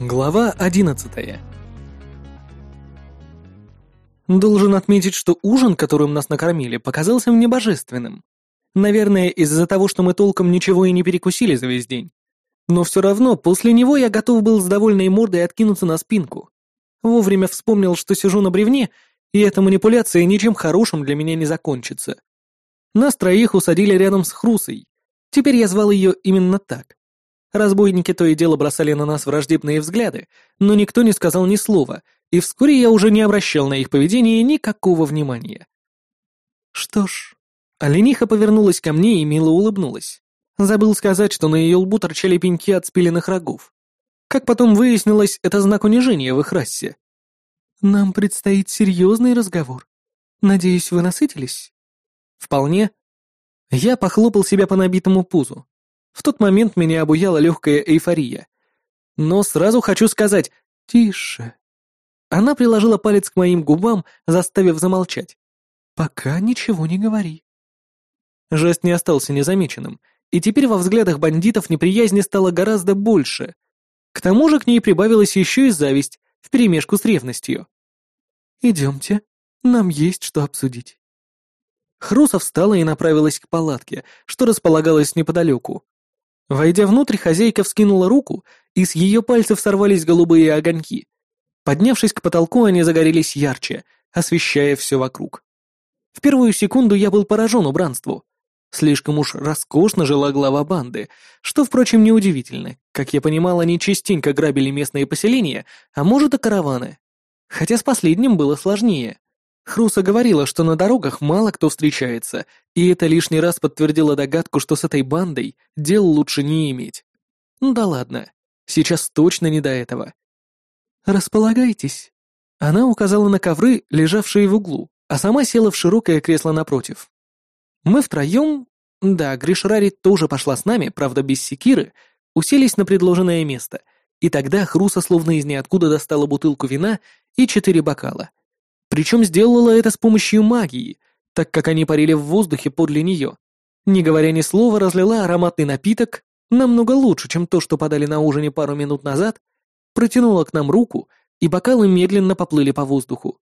Глава одиннадцатая Должен отметить, что ужин, которым нас накормили, показался мне божественным. Наверное, из-за того, что мы толком ничего и не перекусили за весь день. Но все равно, после него я готов был с довольной мордой откинуться на спинку. Вовремя вспомнил, что сижу на бревне, и эта манипуляция ничем хорошим для меня не закончится. Нас троих усадили рядом с Хрусой. Теперь я звал ее именно так. Разбойники то и дело бросали на нас враждебные взгляды, но никто не сказал ни слова, и вскоре я уже не обращал на их поведение никакого внимания. Что ж, олениха повернулась ко мне и мило улыбнулась. Забыл сказать, что на ее лбу торчали пеньки от спиленных рогов. Как потом выяснилось, это знак унижения в их расе. «Нам предстоит серьезный разговор. Надеюсь, вы насытились?» «Вполне». Я похлопал себя по набитому пузу. В тот момент меня обуяла легкая эйфория. Но сразу хочу сказать «Тише». Она приложила палец к моим губам, заставив замолчать. «Пока ничего не говори». Жест не остался незамеченным, и теперь во взглядах бандитов неприязни стало гораздо больше. К тому же к ней прибавилась еще и зависть, вперемешку с ревностью. «Идемте, нам есть что обсудить». Хруса встала и направилась к палатке, что располагалась неподалеку. Войдя внутрь, хозяйка вскинула руку, и с ее пальцев сорвались голубые огоньки. Поднявшись к потолку, они загорелись ярче, освещая все вокруг. В первую секунду я был поражен убранству. Слишком уж роскошно жила глава банды, что, впрочем, неудивительно. Как я понимал, они частенько грабили местные поселения, а может и караваны. Хотя с последним было сложнее. Хруса говорила, что на дорогах мало кто встречается, и это лишний раз подтвердило догадку, что с этой бандой дел лучше не иметь. Ну да ладно, сейчас точно не до этого. «Располагайтесь». Она указала на ковры, лежавшие в углу, а сама села в широкое кресло напротив. Мы втроем, да, Гришрари тоже пошла с нами, правда без секиры, уселись на предложенное место, и тогда Хруса словно из ниоткуда достала бутылку вина и четыре бокала — причем сделала это с помощью магии, так как они парили в воздухе подле нее. Не говоря ни слова, разлила ароматный напиток, намного лучше, чем то, что подали на ужине пару минут назад, протянула к нам руку, и бокалы медленно поплыли по воздуху.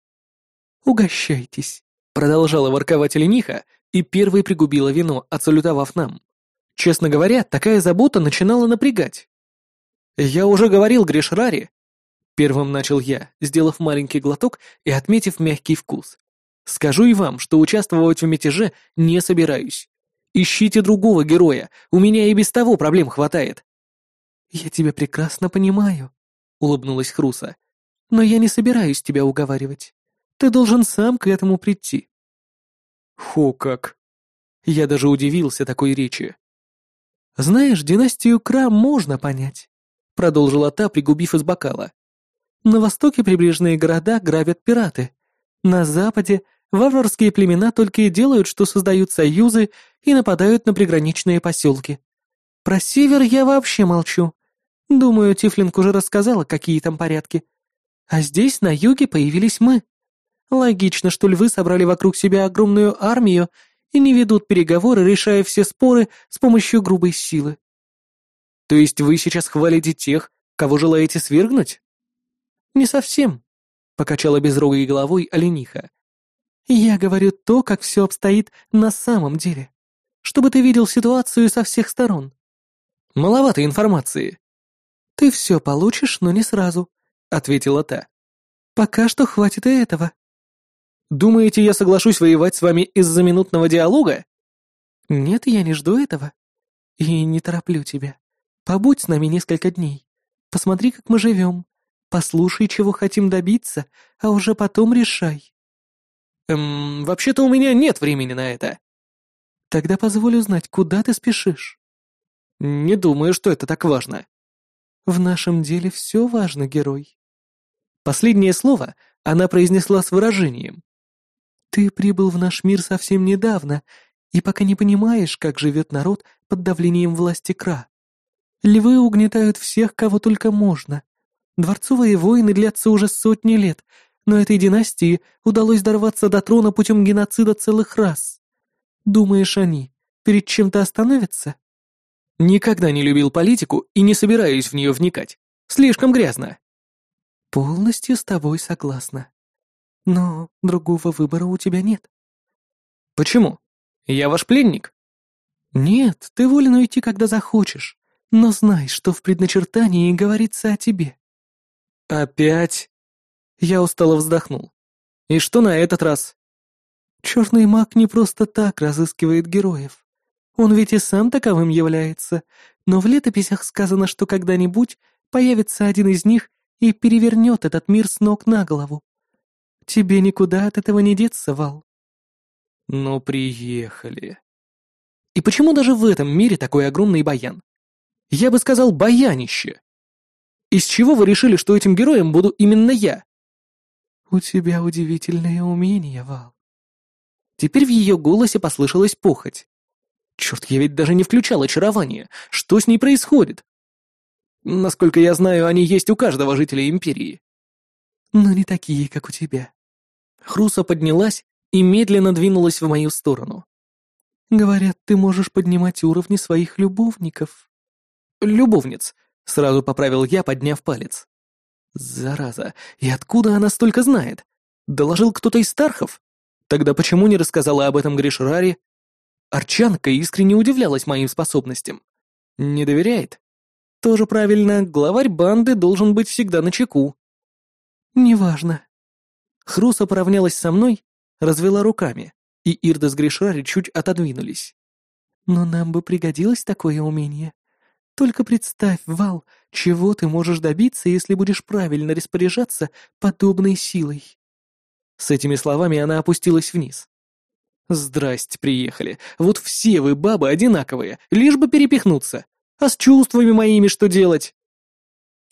«Угощайтесь», — продолжала ворковать олениха, и первой пригубила вино, отсалютовав нам. Честно говоря, такая забота начинала напрягать. Я уже говорил Гришрари, Первым начал я, сделав маленький глоток и отметив мягкий вкус. Скажу и вам, что участвовать в мятеже не собираюсь. Ищите другого героя, у меня и без того проблем хватает. Я тебя прекрасно понимаю, улыбнулась Хруса. Но я не собираюсь тебя уговаривать. Ты должен сам к этому прийти. Хо как. Я даже удивился такой речи. Знаешь, династию Кра можно понять, продолжила та, пригубив из бокала. На востоке прибрежные города грабят пираты. На западе варварские племена только и делают, что создают союзы и нападают на приграничные поселки. Про север я вообще молчу. Думаю, Тифлинг уже рассказала, какие там порядки. А здесь, на юге, появились мы. Логично, что львы собрали вокруг себя огромную армию и не ведут переговоры, решая все споры с помощью грубой силы. То есть вы сейчас хвалите тех, кого желаете свергнуть? «Не совсем», — покачала безрогой головой олениха. «Я говорю то, как все обстоит на самом деле, чтобы ты видел ситуацию со всех сторон». «Маловато информации». «Ты все получишь, но не сразу», — ответила та. «Пока что хватит и этого». «Думаете, я соглашусь воевать с вами из-за минутного диалога?» «Нет, я не жду этого. И не тороплю тебя. Побудь с нами несколько дней. Посмотри, как мы живем. Послушай, чего хотим добиться, а уже потом решай». «Эм, вообще-то у меня нет времени на это». «Тогда позволю знать, куда ты спешишь». «Не думаю, что это так важно». «В нашем деле все важно, герой». Последнее слово она произнесла с выражением. «Ты прибыл в наш мир совсем недавно, и пока не понимаешь, как живет народ под давлением власти Кра. Львы угнетают всех, кого только можно, Дворцовые войны длятся уже сотни лет, но этой династии удалось дорваться до трона путем геноцида целых рас. Думаешь, они перед чем-то остановятся? Никогда не любил политику и не собираюсь в нее вникать. Слишком грязно. Полностью с тобой согласна. Но другого выбора у тебя нет. Почему? Я ваш пленник? Нет, ты волен уйти, когда захочешь. Но знай, что в предначертании говорится о тебе. Опять? Я устало вздохнул. И что на этот раз? Черный маг не просто так разыскивает героев. Он ведь и сам таковым является, но в летописях сказано, что когда-нибудь появится один из них и перевернет этот мир с ног на голову. Тебе никуда от этого не деться, Вал. Ну, приехали. И почему даже в этом мире такой огромный баян? Я бы сказал, баянище. Из чего вы решили, что этим героем буду именно я? У тебя удивительное умение, Вал. Теперь в ее голосе послышалась похоть. Черт, я ведь даже не включал очарование. Что с ней происходит? Насколько я знаю, они есть у каждого жителя Империи. Но не такие, как у тебя. Хруса поднялась и медленно двинулась в мою сторону. Говорят, ты можешь поднимать уровни своих любовников. Любовниц, сразу поправил я, подняв палец. Зараза, и откуда она столько знает? Доложил кто-то из Стархов? Тогда почему не рассказала об этом Гришраре? Арчанка искренне удивлялась моим способностям. Не доверяет? Тоже правильно, главарь банды должен быть всегда на чеку. Неважно. Хруса поравнялась со мной, развела руками, и Ирда с Гришари чуть отодвинулись. Но нам бы пригодилось такое умение. Только представь, Вал, чего ты можешь добиться, если будешь правильно распоряжаться подобной силой. С этими словами она опустилась вниз. «Здрасте, приехали. Вот все вы, бабы, одинаковые, лишь бы перепихнуться. А с чувствами моими что делать?»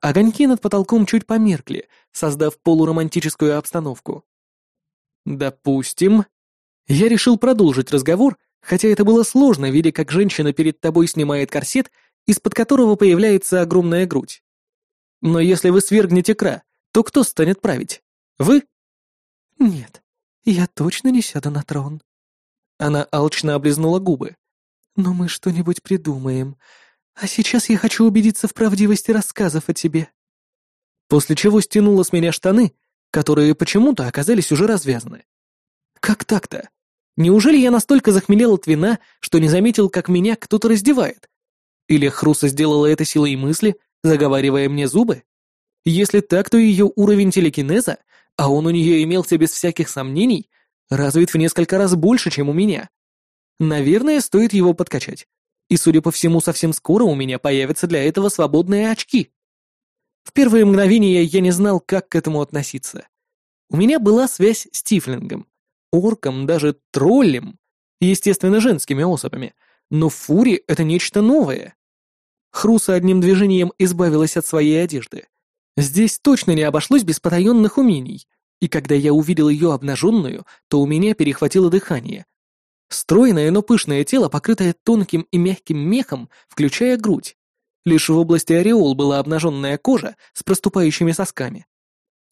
Огоньки над потолком чуть померкли, создав полуромантическую обстановку. «Допустим». Я решил продолжить разговор, хотя это было сложно, видя, как женщина перед тобой снимает корсет, из-под которого появляется огромная грудь. Но если вы свергнете Кра, то кто станет править? Вы? Нет, я точно не сяду на трон. Она алчно облизнула губы. «Но мы что-нибудь придумаем. А сейчас я хочу убедиться в правдивости рассказов о тебе». После чего стянула с меня штаны, которые почему-то оказались уже развязаны. Как так-то? Неужели я настолько захмелел от вина, что не заметил, как меня кто-то раздевает? Или Хруса сделала это силой мысли, заговаривая мне зубы? Если так, то ее уровень телекинеза, а он у нее имелся без всяких сомнений, развит в несколько раз больше, чем у меня. Наверное, стоит его подкачать. И, судя по всему, совсем скоро у меня появятся для этого свободные очки. В первые мгновения я не знал, как к этому относиться. У меня была связь с Тифлингом, орком, даже троллем, естественно, женскими особами, но Фури — это нечто новое. Хруса одним движением избавилась от своей одежды. Здесь точно не обошлось без потаенных умений, и когда я увидел ее обнаженную, то у меня перехватило дыхание. Стройное, но пышное тело, покрытое тонким и мягким мехом, включая грудь. Лишь в области ореол была обнаженная кожа с проступающими сосками.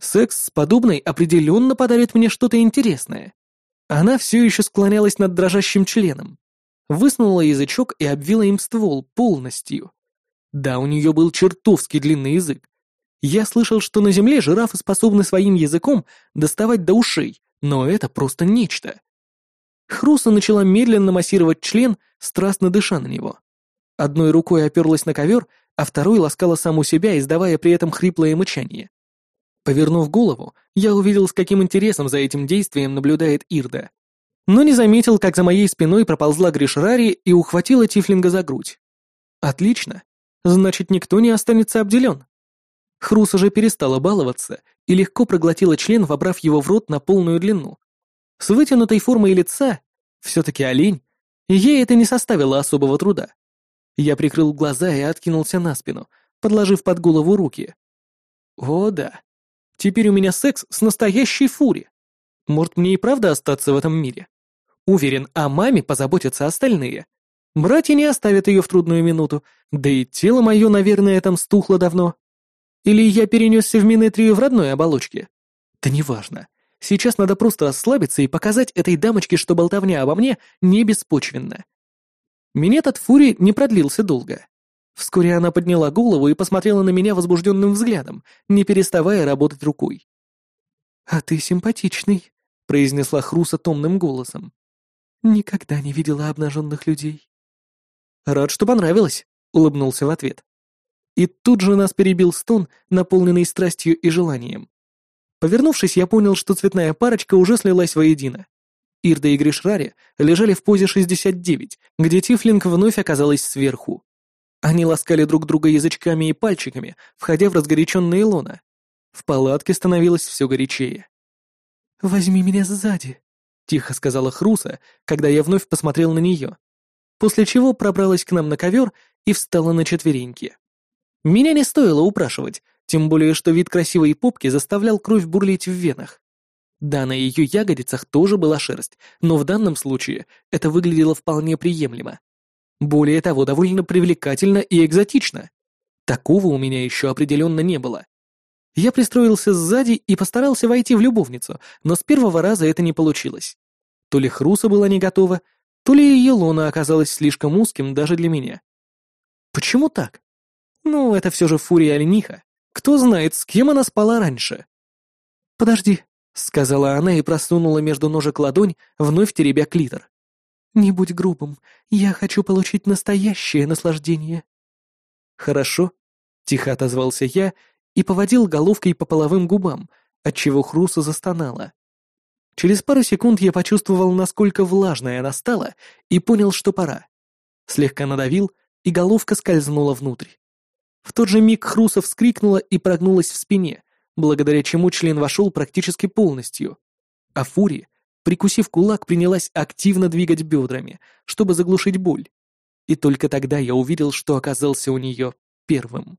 Секс с подобной определенно подарит мне что-то интересное. Она все еще склонялась над дрожащим членом. Высунула язычок и обвила им ствол полностью. Да, у нее был чертовски длинный язык, я слышал, что на Земле жирафы способны своим языком доставать до ушей, но это просто нечто. Хруса начала медленно массировать член, страстно дыша на него. Одной рукой оперлась на ковер, а второй ласкала саму себя, издавая при этом хриплое мычание. Повернув голову, я увидел, с каким интересом за этим действием наблюдает Ирда. Но не заметил, как за моей спиной проползла Гришрари и ухватила Тифлинга за грудь. Отлично. Значит, никто не останется обделен. Хрус уже перестала баловаться и легко проглотила член, вобрав его в рот на полную длину. С вытянутой формой лица, все-таки олень, ей это не составило особого труда. Я прикрыл глаза и откинулся на спину, подложив под голову руки. О да, теперь у меня секс с настоящей фури. Может, мне и правда остаться в этом мире? Уверен, о маме позаботятся остальные. Братья не оставят ее в трудную минуту, да и тело мое, наверное, там стухло давно. Или я перенесся в Минетрию в родной оболочке? Да неважно. Сейчас надо просто расслабиться и показать этой дамочке, что болтовня обо мне не беспочвенна. Минет от Фури не продлился долго. Вскоре она подняла голову и посмотрела на меня возбужденным взглядом, не переставая работать рукой. «А ты симпатичный», — произнесла Хруса томным голосом. «Никогда не видела обнаженных людей». «Рад, что понравилось», — улыбнулся в ответ. И тут же нас перебил стон, наполненный страстью и желанием. Повернувшись, я понял, что цветная парочка уже слилась воедино. Ирда и Гришрари лежали в позе 69, где Тифлинг вновь оказалась сверху. Они ласкали друг друга язычками и пальчиками, входя в разгоряченные лона. В палатке становилось все горячее. «Возьми меня сзади», — тихо сказала Хруса, когда я вновь посмотрел на нее, после чего пробралась к нам на ковер и встала на четвереньки. Меня не стоило упрашивать, тем более что вид красивой попки заставлял кровь бурлить в венах. Да, на ее ягодицах тоже была шерсть, но в данном случае это выглядело вполне приемлемо. Более того, довольно привлекательно и экзотично. Такого у меня еще определенно не было. Я пристроился сзади и постарался войти в любовницу, но с первого раза это не получилось. То ли Хруса была не готова, то ли ее лона оказалась слишком узким даже для меня. Почему так? Ну, это все же фурия олениха. Кто знает, с кем она спала раньше. «Подожди», — сказала она и просунула между ножек ладонь, вновь теребя клитор. «Не будь грубым, я хочу получить настоящее наслаждение». «Хорошо», — тихо отозвался я и поводил головкой по половым губам, отчего Хруса застонала. Через пару секунд я почувствовал, насколько влажная она стала, и понял, что пора. Слегка надавил, и головка скользнула внутрь. В тот же миг Хруса вскрикнула и прогнулась в спине, благодаря чему член вошел практически полностью. А Фури, прикусив кулак, принялась активно двигать бедрами, чтобы заглушить боль. И только тогда я увидел, что оказался у нее первым.